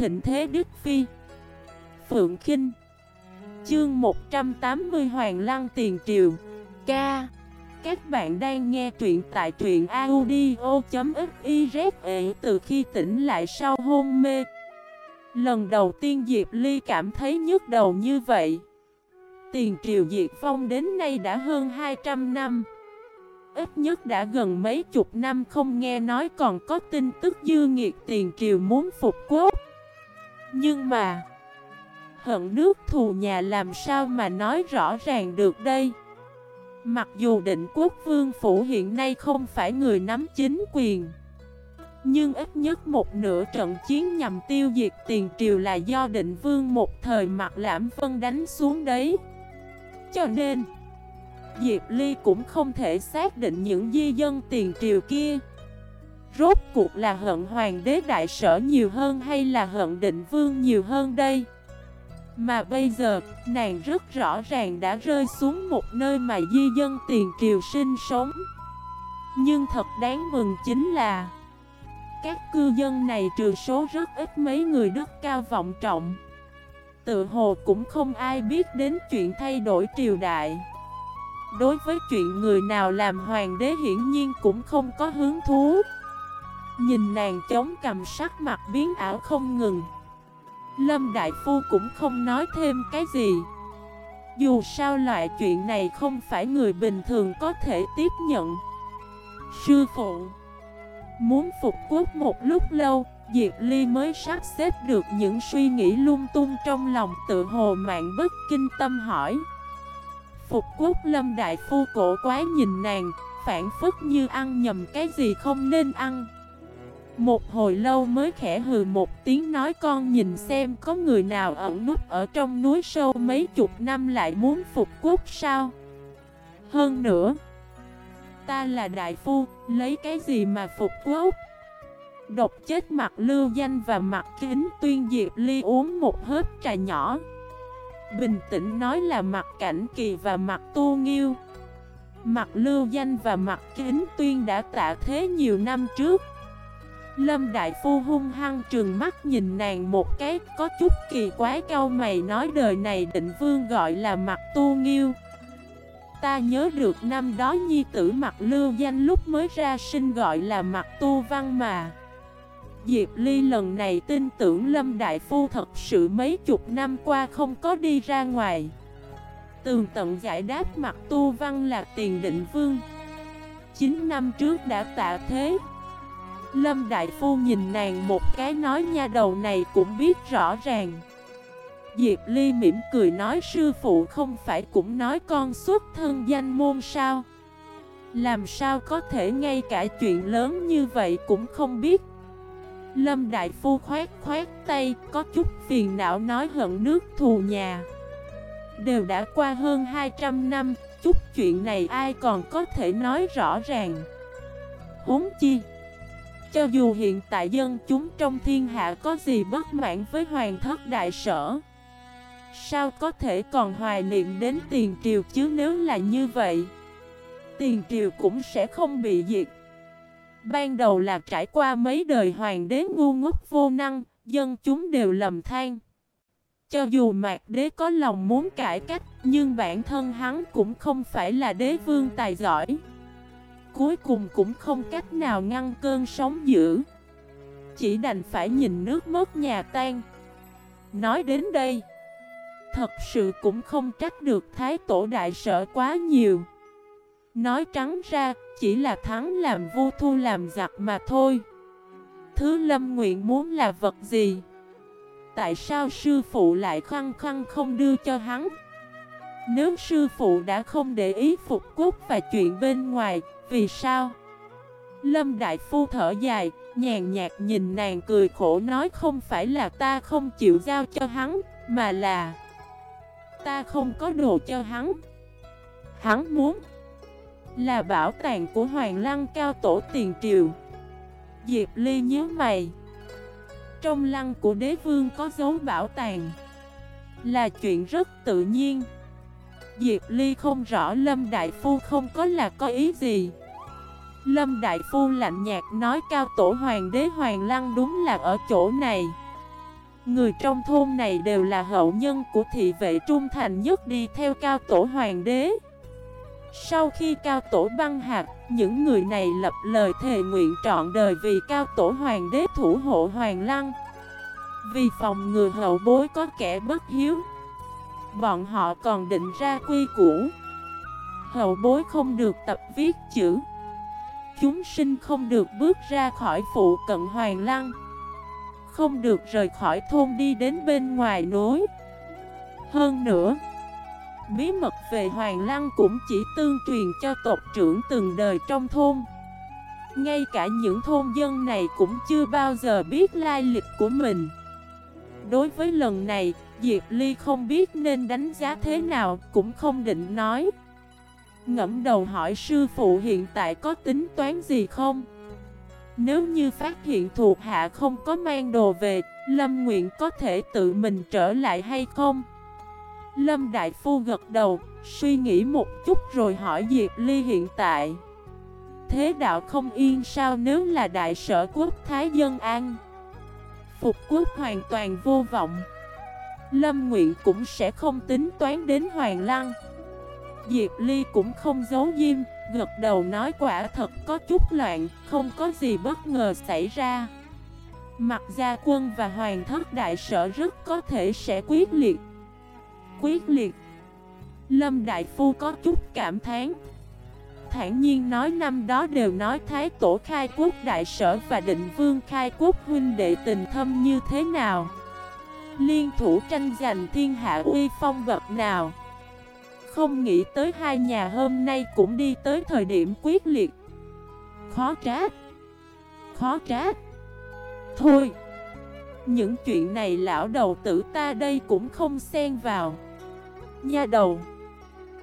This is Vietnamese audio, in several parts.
thịnh thế Đức Phi. Phượng Kinh. Chương 180 Hoàng Lăng Tiền Triều. Ca. Các bạn đang nghe truyện tại truyện audio.xyz từ khi tỉnh lại sau hôn mê. Lần đầu tiên Diệp Ly cảm thấy nhức đầu như vậy. Tiền triều diệt phong đến nay đã hơn 200 năm. Ít nhất đã gần mấy chục năm không nghe nói còn có tin tức dư nghiệt tiền triều muốn phục quốc. Nhưng mà, Hận nước thù nhà làm sao mà nói rõ ràng được đây? Mặc dù định quốc vương phủ hiện nay không phải người nắm chính quyền, Nhưng ít nhất một nửa trận chiến nhằm tiêu diệt tiền triều là do định vương một thời mặt lãm vân đánh xuống đấy. Cho nên, Diệp Ly cũng không thể xác định những di dân tiền triều kia. Rốt cuộc là hận hoàng đế đại sở nhiều hơn hay là hận định vương nhiều hơn đây? Mà bây giờ, nàng rất rõ ràng đã rơi xuống một nơi mà di dân tiền triều sinh sống. Nhưng thật đáng mừng chính là Các cư dân này trừ số rất ít mấy người đức cao vọng trọng. Tự hồ cũng không ai biết đến chuyện thay đổi triều đại. Đối với chuyện người nào làm hoàng đế hiển nhiên cũng không có hứng thú. Nhìn nàng chống cầm sắc mặt biến ảo không ngừng. Lâm Đại Phu cũng không nói thêm cái gì. Dù sao loại chuyện này không phải người bình thường có thể tiếp nhận. Sư phụ Muốn phục quốc một lúc lâu Diệp Ly mới sắp xếp được những suy nghĩ lung tung trong lòng tự hồ mạng bất kinh tâm hỏi. Phục quốc lâm đại phu cổ quái nhìn nàng, phản phức như ăn nhầm cái gì không nên ăn. Một hồi lâu mới khẽ hừ một tiếng nói con nhìn xem có người nào ẩn nút ở trong núi sâu mấy chục năm lại muốn phục quốc sao. Hơn nữa, ta là đại phu, lấy cái gì mà phục quốc? Độc chết mặt lưu danh và mặt kính tuyên diệp ly uống một hớp trà nhỏ. Bình tĩnh nói là mặt cảnh kỳ và mặt tu nghiêu Mặt lưu danh và mặt kính tuyên đã tạ thế nhiều năm trước Lâm Đại Phu hung hăng trừng mắt nhìn nàng một cái, Có chút kỳ quái cao mày nói đời này định vương gọi là mặt tu nghiêu. Ta nhớ được năm đó nhi tử mặt lưu danh lúc mới ra sinh gọi là mặt tu văn mà. Diệp Ly lần này tin tưởng Lâm Đại Phu thật sự mấy chục năm qua không có đi ra ngoài. Tường tận giải đáp mặt tu văn là tiền định vương. 9 năm trước đã tạ thế Lâm Đại Phu nhìn nàng một cái nói nha đầu này cũng biết rõ ràng Diệp Ly mỉm cười nói sư phụ không phải cũng nói con xuất thân danh môn sao Làm sao có thể ngay cả chuyện lớn như vậy cũng không biết Lâm Đại Phu khoát khoát tay, có chút phiền não nói hận nước thù nhà. Đều đã qua hơn 200 năm, chút chuyện này ai còn có thể nói rõ ràng. Huống chi, cho dù hiện tại dân chúng trong thiên hạ có gì bất mãn với hoàng thất đại sở, sao có thể còn hoài niệm đến tiền triều chứ nếu là như vậy? Tiền triều cũng sẽ không bị diệt. Ban đầu là trải qua mấy đời hoàng đế ngu ngốc vô năng, dân chúng đều lầm than. Cho dù mạc đế có lòng muốn cải cách, nhưng bản thân hắn cũng không phải là đế vương tài giỏi. Cuối cùng cũng không cách nào ngăn cơn sóng dữ. Chỉ đành phải nhìn nước mất nhà tan. Nói đến đây, thật sự cũng không trách được Thái Tổ Đại Sở quá nhiều. Nói trắng ra, chỉ là thắng làm vô thu làm giặc mà thôi Thứ lâm nguyện muốn là vật gì Tại sao sư phụ lại khăng khăng không đưa cho hắn nếu sư phụ đã không để ý phục quốc và chuyện bên ngoài, Vì sao? Lâm Đại Phu thở dài, Nhàn nhạt nhìn nàng cười khổ nói không phải là ta không chịu giao cho hắn, Mà là Ta không có đồ cho hắn. Hắn muốn là bảo tàng của Hoàng Lăng cao tổ tiền triều. Diệp Ly nhớ mày. Trong lăng của đế vương có dấu bảo tàng. Là chuyện rất tự nhiên. Diệp Ly không rõ Lâm Đại Phu không có là có ý gì. Lâm Đại Phu lạnh nhạt nói cao tổ hoàng đế hoàng lăng đúng là ở chỗ này. Người trong thôn này đều là hậu nhân của thị vệ trung thành nhất đi theo cao tổ hoàng đế. Sau khi cao tổ băng hạt, những người này lập lời thề nguyện trọn đời vì cao tổ hoàng đế thủ hộ hoàng lăng. Vì phòng ngừa hậu bối có kẻ bất hiếu Bọn họ còn định ra quy củ. Hậu bối không được tập viết chữ. Chúng sinh không được bước ra khỏi phụ cận hoàng lăng. Không được rời khỏi thôn đi đến bên ngoài núi. Hơn nữa, Bí mật về hoàng lăng cũng chỉ tương truyền cho tộc trưởng từng đời trong thôn. Ngay cả những thôn dân này cũng chưa bao giờ biết lai lịch của mình. Đối với lần này, Diệp Ly không biết nên đánh giá thế nào, cũng không định nói Ngẫm đầu hỏi sư phụ hiện tại có tính toán gì không? Nếu như phát hiện thuộc hạ không có mang đồ về, Lâm Nguyện có thể tự mình trở lại hay không? Lâm Đại Phu gật đầu, suy nghĩ một chút rồi hỏi Diệp Ly hiện tại. Thế đạo không yên sao nếu là đại sở quốc Thái Dân An? Phục quốc hoàn toàn vô vọng. Lâm Nguyện cũng sẽ không tính toán đến Hoàng Lăng. Diệp Ly cũng không giấu diêm, gật đầu nói quả thật có chút loạn, không có gì bất ngờ xảy ra. Mặt gia quân và hoàng thất đại sở rất có thể sẽ quyết liệt. Quyết liệt. Lâm Đại Phu có chút cảm thán. Thản nhiên nói năm đó đều nói Thái Tổ khai quốc đại sở và định vương khai quốc huynh đệ tình thâm như thế nào. Liên thủ tranh giành thiên hạ uy phong bậc nào. Không nghĩ tới hai nhà hôm nay cũng đi tới thời điểm quyết liệt Khó trách Khó trách Thôi, Những chuyện này lão đầu tử ta đây cũng không xen vào Nha đầu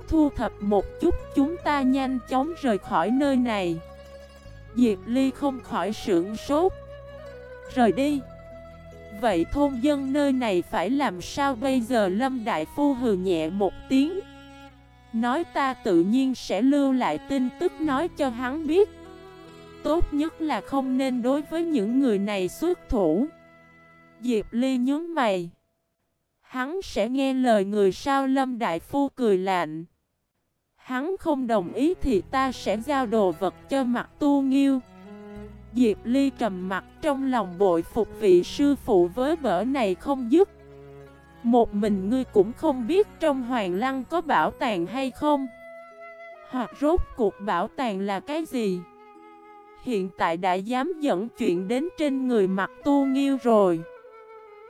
Thu thập một chút, chúng ta nhanh chóng rời khỏi nơi này. Diệp Ly không khỏi sưởng sốt. Rời đi? Vậy thôn dân nơi này phải làm sao bây giờ? Lâm Đại Phu hừ nhẹ một tiếng. Nói ta tự nhiên sẽ lưu lại tin tức nói cho hắn biết. Tốt nhất là không nên đối với những người này xuất thủ. Diệp Ly nhớ mày. Hắn sẽ nghe lời người sao? Lâm Đại Phu cười lạnh. Hắn không đồng ý thì ta sẽ giao đồ vật cho mặt tu nghiêu. Diệp Ly trầm mặt trong lòng bội phục vị sư phụ với bở này không dứt. Một mình ngươi cũng không biết trong hoàng lăng có bảo tàng hay không? Hoặc rốt cuộc bảo tàng là cái gì? Hiện tại đã dám dẫn chuyện đến trên người mặt tu nghiêu rồi.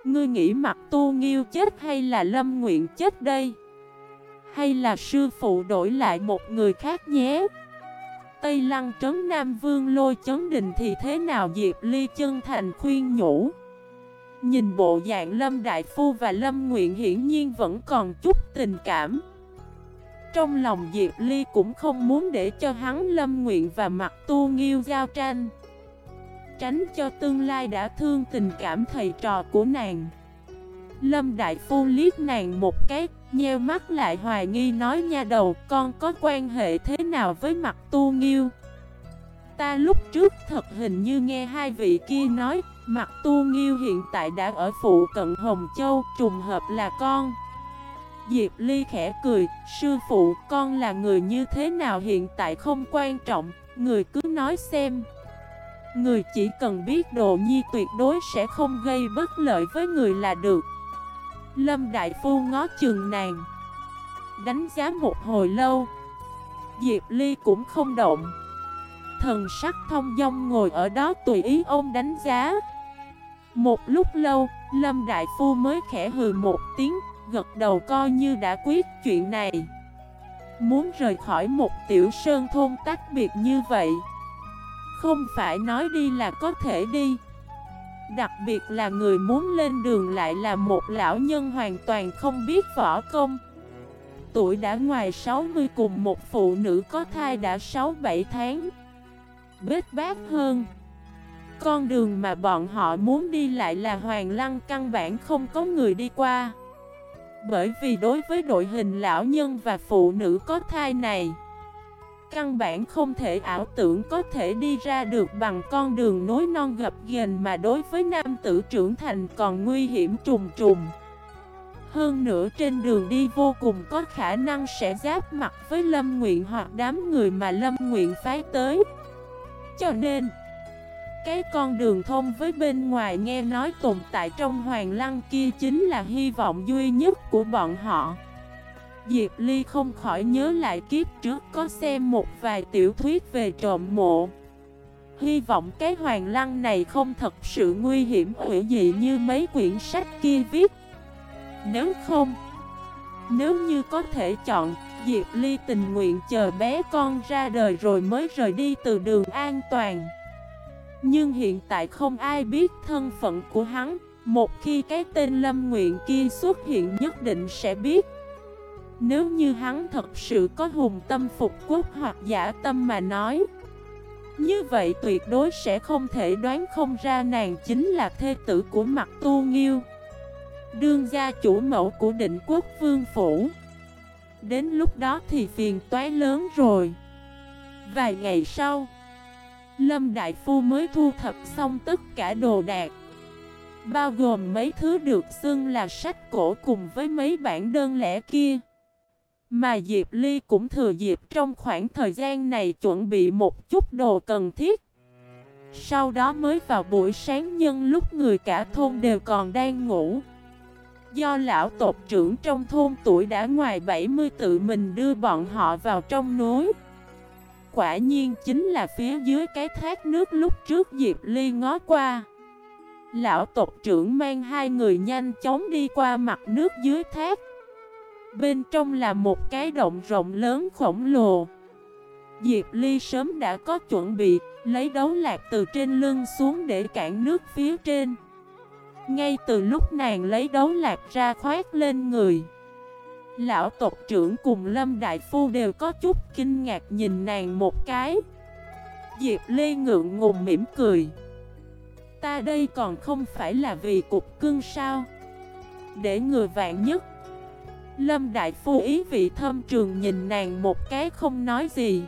Ngươi nghĩ mặt tu nghiêu chết hay là lâm nguyện chết đây? Hay là sư phụ đổi lại một người khác nhé? Tây Lăng trấn Nam Vương lôi chấn đình thì thế nào? Diệp Ly chân thành khuyên nhủ. Nhìn bộ dạng Lâm Đại Phu và Lâm Nguyện hiển nhiên vẫn còn chút tình cảm. Trong lòng Diệp Ly cũng không muốn để cho hắn Lâm Nguyện và mặt tu nghiêu giao tranh. Tránh cho tương lai đã thương tình cảm thầy trò của nàng. Lâm Đại Phu liếc nàng một cái, nheo mắt lại hoài nghi nói nha đầu con có quan hệ thế nào với mặt tu nghiêu? Ta lúc trước thật hình như nghe hai vị kia nói Mặt tu nghiêu hiện tại đã ở phụ cận Hồng Châu, trùng hợp là con. Diệp Ly khẽ cười, sư phụ con là người như thế nào hiện tại không quan trọng, người cứ nói xem. Người chỉ cần biết đồ nhi tuyệt đối sẽ không gây bất lợi với người là được. Lâm Đại Phu ngó chừng nàng. Đánh giá một hồi lâu. Diệp Ly cũng không động. Thần sắc thông dong ngồi ở đó tùy ý ông đánh giá. Một lúc lâu, Lâm Đại Phu mới khẽ hừ một tiếng, gật đầu coi như đã quyết chuyện này. Muốn rời khỏi một tiểu sơn thôn tách biệt như vậy Không phải nói đi là có thể đi. Đặc biệt là người muốn lên đường lại là một lão nhân hoàn toàn không biết võ công. Tuổi đã ngoài 60 cùng một phụ nữ có thai đã 6-7 tháng. Bết bát hơn. Con đường mà bọn họ muốn đi lại là hoàng lăng căn bản không có người đi qua. Bởi vì đối với đội hình lão nhân và phụ nữ có thai này Căn bản không thể ảo tưởng có thể đi ra được bằng con đường nối non gập ghềnh mà đối với nam tử trưởng thành còn nguy hiểm trùng trùng. Hơn nữa trên đường đi vô cùng có khả năng sẽ giáp mặt với Lâm Nguyện hoặc đám người mà Lâm Nguyện phái tới. Cho nên, cái con đường thông với bên ngoài nghe nói tồn tại trong hoàng lăng kia chính là hy vọng duy nhất của bọn họ. Diệp Ly không khỏi nhớ lại kiếp trước có xem một vài tiểu thuyết về trộm mộ. Hy vọng cái hoàng lăng này không thật sự nguy hiểm hữu dị như mấy quyển sách kia viết. Nếu không, nếu như có thể chọn, Diệp Ly tình nguyện chờ bé con ra đời rồi mới rời đi từ đường an toàn. Nhưng hiện tại không ai biết thân phận của hắn, một khi cái tên Lâm Nguyện kia xuất hiện nhất định sẽ biết. Nếu như hắn thật sự có hùng tâm phục quốc hoặc giả tâm mà nói, Như vậy tuyệt đối sẽ không thể đoán không ra nàng chính là thê tử của mặt tu nghiêu. Đương gia chủ mẫu của định quốc vương phủ, Đến lúc đó thì phiền toái lớn rồi. Vài ngày sau, Lâm Đại Phu mới thu thập xong tất cả đồ đạc, Bao gồm mấy thứ được xưng là sách cổ cùng với mấy bản đơn lẻ kia mà Diệp Ly cũng thừa dịp trong khoảng thời gian này chuẩn bị một chút đồ cần thiết. Sau đó mới vào buổi sáng nhân lúc người cả thôn đều còn đang ngủ. Do lão tộc trưởng trong thôn tuổi đã ngoài 70 tự mình đưa bọn họ vào trong núi. Quả nhiên chính là phía dưới cái thác nước lúc trước Diệp Ly ngó qua. Lão tộc trưởng mang hai người nhanh chóng đi qua mặt nước dưới thác. Bên trong là một cái động rộng lớn khổng lồ. Diệp Ly sớm đã có chuẩn bị, Lấy đấu lạc từ trên lưng xuống để cản nước phía trên. Ngay từ lúc nàng lấy đấu lạc ra khoét lên người, Lão tộc trưởng cùng Lâm Đại Phu đều có chút kinh ngạc nhìn nàng một cái. Diệp Ly ngượng ngùng mỉm cười. Ta đây còn không phải là vì cục cưng sao? Để người vạn nhất Lâm Đại Phu ý vị thâm trường nhìn nàng một cái không nói gì.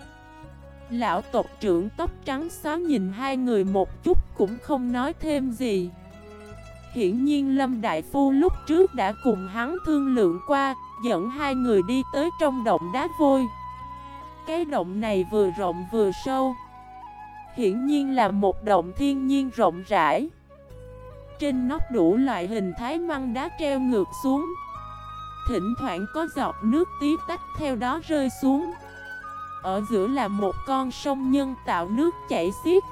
Lão tộc trưởng tóc trắng xóa nhìn hai người một chút cũng không nói thêm gì. Hiển nhiên Lâm Đại Phu lúc trước đã cùng hắn thương lượng qua, Dẫn hai người đi tới trong động đá vôi. Cái động này vừa rộng vừa sâu. Hiển nhiên là một động thiên nhiên rộng rãi. Trên nóc đủ loại hình thái măng đá treo ngược xuống. Thỉnh thoảng có giọt nước tí tách theo đó rơi xuống. Ở giữa là một con sông nhân tạo nước chảy xiết.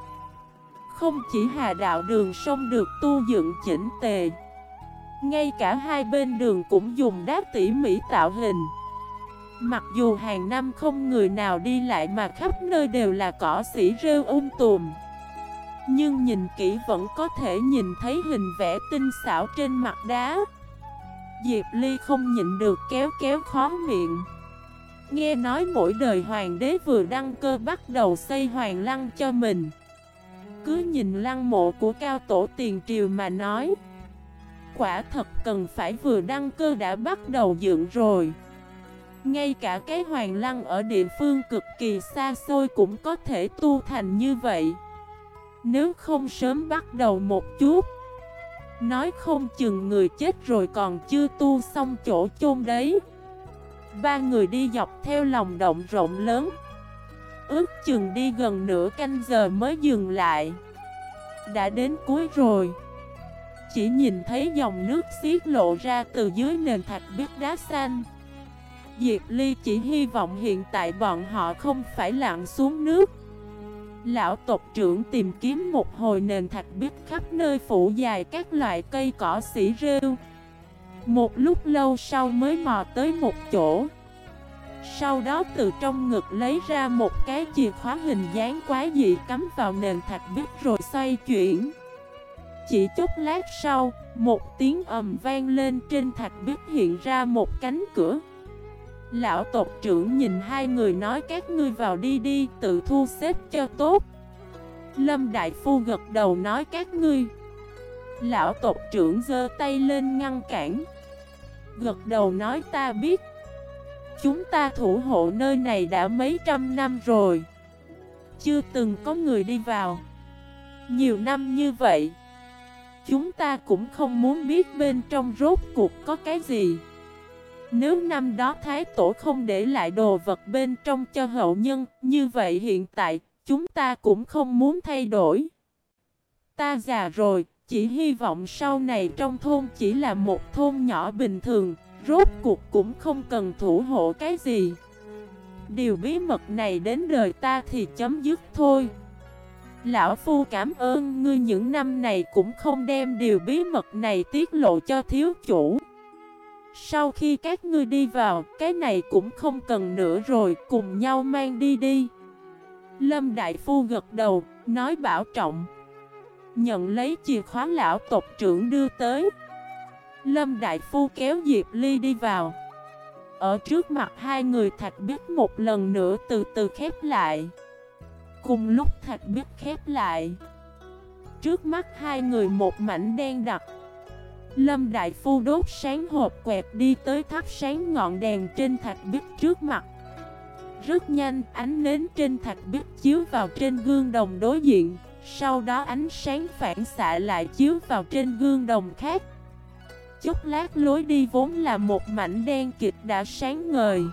Không chỉ hà đạo đường sông được tu dựng chỉnh tề, Ngay cả hai bên đường cũng dùng đá tỉ mỉ tạo hình. Mặc dù hàng năm không người nào đi lại mà khắp nơi đều là cỏ xỉ rêu um tùm, Nhưng nhìn kỹ vẫn có thể nhìn thấy hình vẽ tinh xảo trên mặt đá. Diệp Ly không nhịn được kéo kéo khó miệng. Nghe nói mỗi đời hoàng đế vừa đăng cơ bắt đầu xây hoàng lăng cho mình. Cứ nhìn lăng mộ của cao tổ tiền triều mà nói, Quả thật cần phải vừa đăng cơ đã bắt đầu dựng rồi. Ngay cả cái hoàng lăng ở địa phương cực kỳ xa xôi cũng có thể tu thành như vậy. Nếu không sớm bắt đầu một chút Nói không chừng người chết rồi còn chưa tu xong chỗ chôn đấy. Ba người đi dọc theo lòng động rộng lớn. Ước chừng đi gần nửa canh giờ mới dừng lại. Đã đến cuối rồi. Chỉ nhìn thấy dòng nước xiết lộ ra từ dưới nền thạch biết đá xanh. Diệp Ly chỉ hy vọng hiện tại bọn họ không phải lặn xuống nước. Lão tộc trưởng tìm kiếm một hồi nền thạch biết khắp nơi phủ dài các loại cây cỏ xỉ rêu. Một lúc lâu sau mới mò tới một chỗ. Sau đó từ trong ngực lấy ra một cái chìa khóa hình dáng quá dị cắm vào nền thạch biết rồi xoay chuyển. Chỉ chút lát sau, một tiếng ầm vang lên trên thạch biết hiện ra một cánh cửa. Lão tộc trưởng nhìn hai người nói các ngươi vào đi đi, tự thu xếp cho tốt. Lâm Đại Phu gật đầu nói các ngươi. Lão tộc trưởng giơ tay lên ngăn cản. Gật đầu nói ta biết. Chúng ta thủ hộ nơi này đã mấy trăm năm rồi. Chưa từng có người đi vào. Nhiều năm như vậy, Chúng ta cũng không muốn biết bên trong rốt cuộc có cái gì. Nếu năm đó Thái Tổ không để lại đồ vật bên trong cho hậu nhân, Như vậy hiện tại, chúng ta cũng không muốn thay đổi. Ta già rồi, Chỉ hy vọng sau này trong thôn chỉ là một thôn nhỏ bình thường, Rốt cuộc cũng không cần thủ hộ cái gì. Điều bí mật này đến đời ta thì chấm dứt thôi. Lão Phu cảm ơn ngươi những năm này cũng không đem điều bí mật này tiết lộ cho thiếu chủ. Sau khi các ngươi đi vào, cái này cũng không cần nữa rồi, cùng nhau mang đi đi. Lâm Đại Phu gật đầu, nói bảo trọng. Nhận lấy chìa khóa lão tộc trưởng đưa tới. Lâm Đại Phu kéo Diệp Ly đi vào. Ở trước mặt hai người thạch biết một lần nữa từ từ khép lại. Cùng lúc thạch biết khép lại. Trước mắt hai người một mảnh đen đặc. Lâm Đại Phu đốt sáng hộp quẹt đi tới thắp sáng ngọn đèn trên thạch bích trước mặt. Rất nhanh ánh nến trên thạch bích chiếu vào trên gương đồng đối diện Sau đó ánh sáng phản xạ lại chiếu vào trên gương đồng khác. Chút lát lối đi vốn là một mảnh đen kịch đã sáng ngời.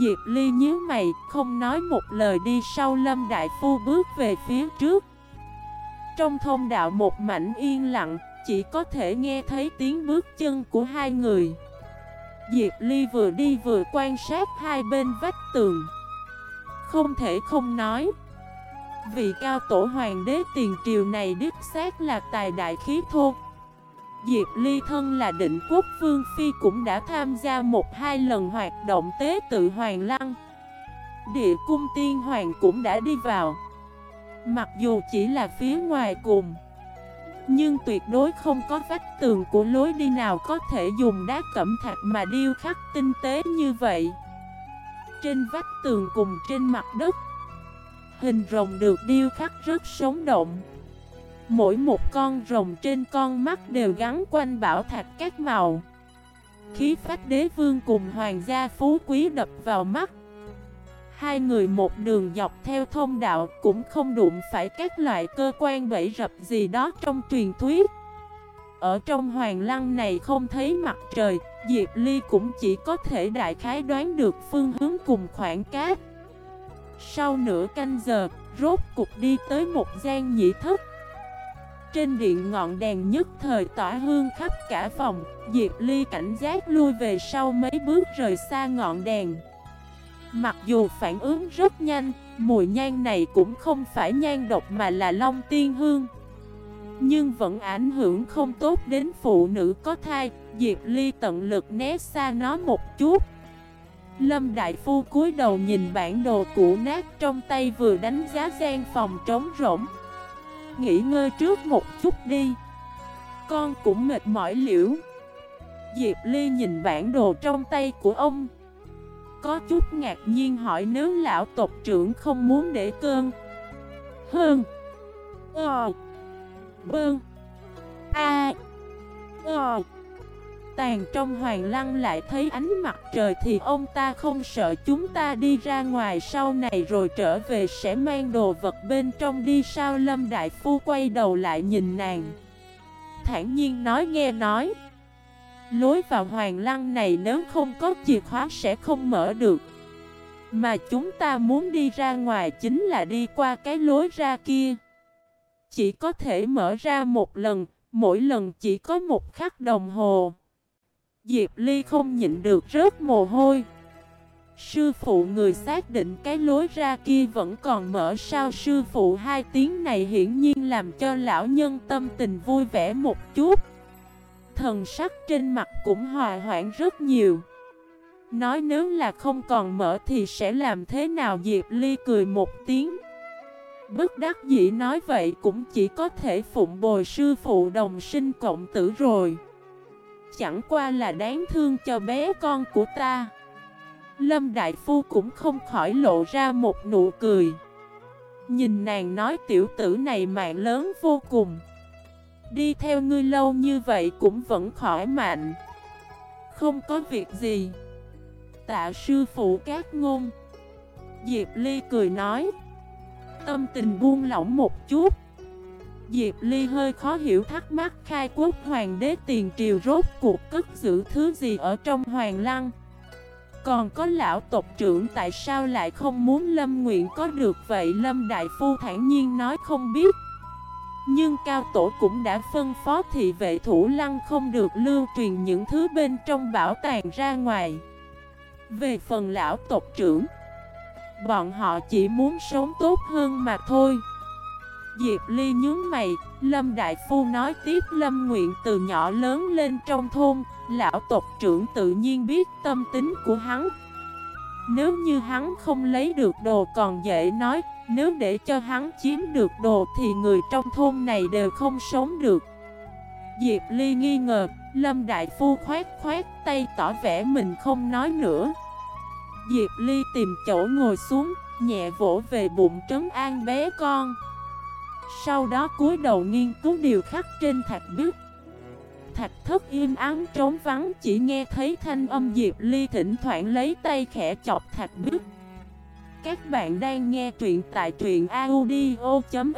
Diệp Ly nhíu mày, không nói một lời đi sau Lâm Đại Phu bước về phía trước. Trong thông đạo một mảnh yên lặng, chỉ có thể nghe thấy tiếng bước chân của hai người. Diệp Ly vừa đi vừa quan sát hai bên vách tường. Không thể không nói. Vị cao tổ hoàng đế tiền triều này đích xác là tài đại khí thô. Diệp Ly thân là định quốc vương phi cũng đã tham gia một hai lần hoạt động tế tự hoàng lăng Địa cung tiên hoàng cũng đã đi vào Mặc dù chỉ là phía ngoài cùng nhưng tuyệt đối không có vách tường của lối đi nào có thể dùng đá cẩm thạch mà điêu khắc tinh tế như vậy. Trên vách tường cùng trên mặt đất, Hình rồng được điêu khắc rất sống động. Mỗi một con rồng trên con mắt đều gắn quanh bảo thạch các màu. Khí phách đế vương cùng hoàng gia phú quý đập vào mắt Hai người một đường dọc theo thông đạo cũng không đụng phải các loại cơ quan bẫy rập gì đó trong truyền thuyết. Ở trong hoàng lăng này không thấy mặt trời Diệp Ly cũng chỉ có thể đại khái đoán được phương hướng cùng khoảng cát Sau nửa canh giờ, rốt cục đi tới một gian nhị thất. Trên điện ngọn đèn nhất thời tỏa hương khắp cả phòng Diệp Ly cảnh giác lui về sau mấy bước rời xa ngọn đèn. Mặc dù phản ứng rất nhanh, Mùi nhang này cũng không phải nhang độc mà là long tiên hương. Nhưng vẫn ảnh hưởng không tốt đến phụ nữ có thai, Diệp Ly tận lực né xa nó một chút. Lâm Đại Phu cúi đầu nhìn bản đồ cũ nát trong tay vừa đánh giá gian phòng trống rỗng. Nghỉ ngơi trước một chút đi. Con cũng mệt mỏi liễu. Diệp Ly nhìn bản đồ trong tay của ông. Có chút ngạc nhiên hỏi nếu lão tộc trưởng không muốn để cơn Hơn. Ờ. Bơn. A. Ờ. Tàn trong hoàng lăng lại thấy ánh mặt trời thì ông ta không sợ chúng ta đi ra ngoài sau này rồi trở về sẽ mang đồ vật bên trong đi sao Lâm Đại Phu quay đầu lại nhìn nàng. Thản nhiên nói nghe nói. Lối vào hoàng lăng này nếu không có chìa khóa sẽ không mở được. Mà chúng ta muốn đi ra ngoài chính là đi qua cái lối ra kia. Chỉ có thể mở ra một lần, mỗi lần chỉ có một khắc đồng hồ. Diệp Ly không nhịn được rớt mồ hôi Sư phụ người xác định cái lối ra kia vẫn còn mở sao sư phụ hai tiếng này hiển nhiên làm cho lão nhân tâm tình vui vẻ một chút Thần sắc trên mặt cũng hòa hoãn rất nhiều. Nói nếu là không còn mở thì sẽ làm thế nào? Diệp Ly cười một tiếng. Bất đắc dĩ nói vậy cũng chỉ có thể phụng bồi sư phụ đồng sinh cộng tử rồi. Chẳng qua là đáng thương cho bé con của ta. Lâm Đại Phu cũng không khỏi lộ ra một nụ cười. Nhìn nàng nói tiểu tử này mạng lớn vô cùng. Đi theo ngươi lâu như vậy cũng vẫn khỏi mạnh. Không có việc gì. Tạ sư phụ các ngôn. Diệp Ly cười nói. Tâm tình buông lỏng một chút. Diệp Ly hơi khó hiểu thắc mắc khai quốc hoàng đế tiền triều rốt cuộc cất giữ thứ gì ở trong hoàng lăng. Còn có lão tộc trưởng tại sao lại không muốn Lâm Nguyện có được vậy? Lâm Đại Phu thản nhiên nói không biết. Nhưng Cao Tổ cũng đã phân phó thị vệ thủ lăng không được lưu truyền những thứ bên trong bảo tàng ra ngoài Về phần lão tộc trưởng Bọn họ chỉ muốn sống tốt hơn mà thôi Diệp Ly nhướng mày, Lâm Đại Phu nói tiếp Lâm Nguyện từ nhỏ lớn lên trong thôn, lão tộc trưởng tự nhiên biết tâm tính của hắn. Nếu như hắn không lấy được đồ còn dễ nói, nếu để cho hắn chiếm được đồ thì người trong thôn này đều không sống được. Diệp Ly nghi ngờ, Lâm Đại Phu khoát khoát tay tỏ vẻ mình không nói nữa. Diệp Ly tìm chỗ ngồi xuống, nhẹ vỗ về bụng trấn an bé con. Sau đó cúi đầu nghiên cứu điều khắc trên thạch bức Thạch thất im ắng trống vắng, Chỉ nghe thấy thanh âm Diệp Ly thỉnh thoảng lấy tay khẽ chọc thạch bức Các bạn đang nghe truyện tại truyện audio.fif